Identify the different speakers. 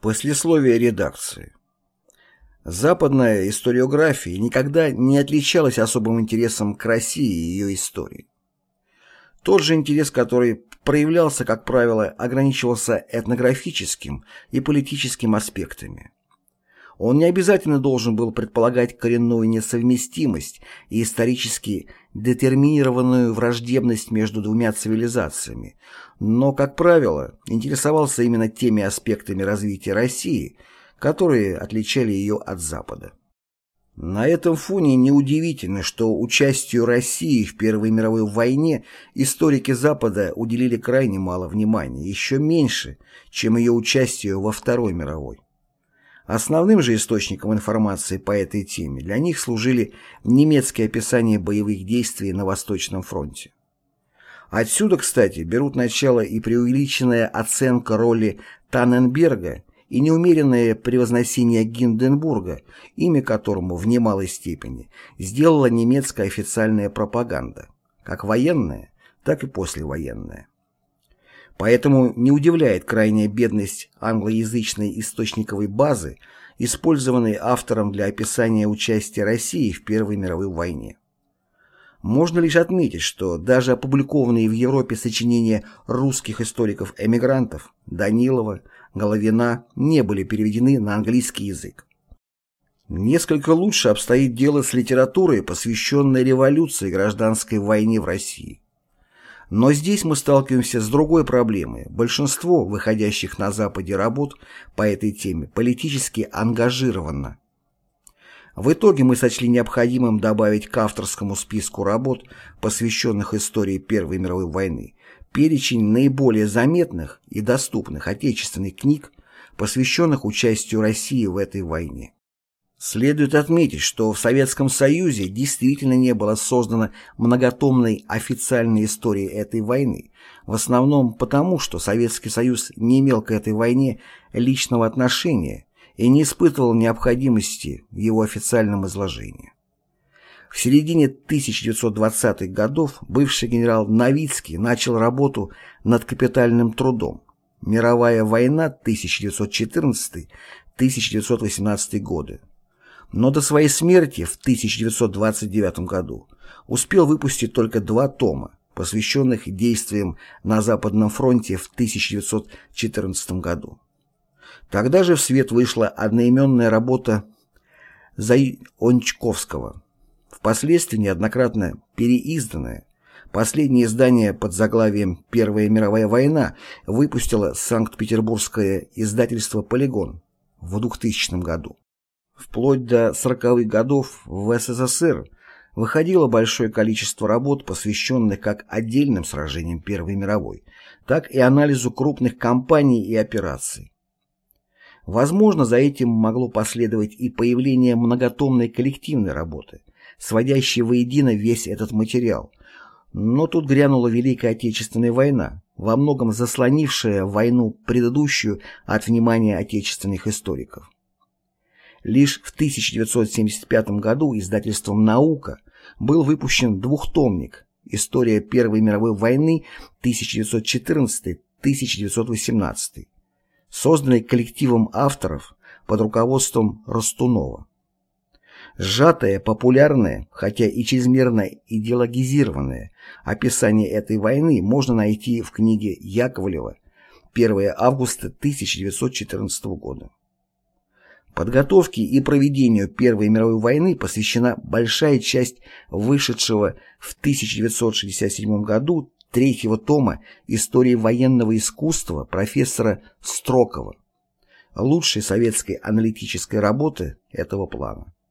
Speaker 1: Послесловие редакции. Западная историография никогда не отличалась особым интересом к России и ее истории. Тот же интерес, который проявлялся, как правило, ограничивался этнографическим и политическим аспектами. Он не обязательно должен был предполагать коренную несовместимость и исторически детерминированную враждебность между двумя цивилизациями, но, как правило, интересовался именно теми аспектами развития России, которые отличали ее от Запада. На этом фоне неудивительно, что участию России в Первой мировой войне историки Запада уделили крайне мало внимания, еще меньше, чем ее участию во Второй мировой. Основным же источником информации по этой теме для них служили немецкие описания боевых действий на Восточном фронте. Отсюда, кстати, берут начало и преувеличенная оценка роли Танненберга и неумеренное превозносение Гинденбурга, имя которому в немалой степени сделала немецкая официальная пропаганда, как военная, так и послевоенная. Поэтому не удивляет крайняя бедность англоязычной источниковой базы, использованной автором для описания участия России в Первой мировой войне. Можно лишь отметить, что даже опубликованные в Европе сочинения русских историков-эмигрантов Данилова, Головина не были переведены на английский язык. Несколько лучше обстоит дело с литературой, посвященной революции и гражданской войне в России. Но здесь мы сталкиваемся с другой проблемой. Большинство выходящих на Западе работ по этой теме политически ангажировано. В итоге мы сочли необходимым добавить к авторскому списку работ, посвященных истории Первой мировой войны, перечень наиболее заметных и доступных отечественных книг, посвященных участию России в этой войне. Следует отметить, что в Советском Союзе действительно не было создано многотомной официальной истории этой войны, в основном потому, что Советский Союз не имел к этой войне личного отношения и не испытывал необходимости в его официальном изложении. В середине 1920-х годов бывший генерал Новицкий начал работу над капитальным трудом. «Мировая война 1914-1918 годы», но до своей смерти в 1929 году успел выпустить только два тома, посвященных действиям на Западном фронте в 1914 году. Тогда же в свет вышла одноименная работа Заончковского, впоследствии неоднократно переизданная. Последнее издание под заглавием «Первая мировая война» выпустило Санкт-Петербургское издательство «Полигон» в 2000 году. Вплоть до 40-х годов в СССР выходило большое количество работ, посвященных как отдельным сражениям Первой мировой, так и анализу крупных кампаний и операций. Возможно, за этим могло последовать и появление многотомной коллективной работы, сводящей воедино весь этот материал. Но тут грянула Великая Отечественная война, во многом заслонившая войну предыдущую от внимания отечественных историков. Лишь в 1975 году издательством «Наука» был выпущен двухтомник «История Первой мировой войны 1914-1918», созданный коллективом авторов под руководством Ростунова. Сжатое, популярное, хотя и чрезмерно идеологизированное описание этой войны можно найти в книге Яковлева «1 августа 1914 года». Подготовке и проведению Первой мировой войны посвящена большая часть вышедшего в 1967 году третьего тома истории военного искусства профессора Строкова, лучшей советской аналитической работы этого плана.